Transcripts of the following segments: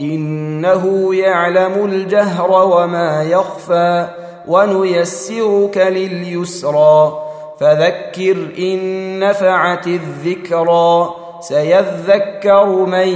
إنه يعلم الجهر وما يخفى ونيسرك لليسرى فذكر إن نفعت الذكرى سيذكر من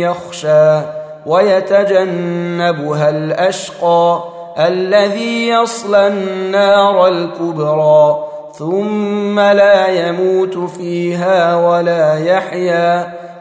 يخشى ويتجنبها الأشقى الذي يصلى النار الكبرى ثم لا يموت فيها ولا يحيا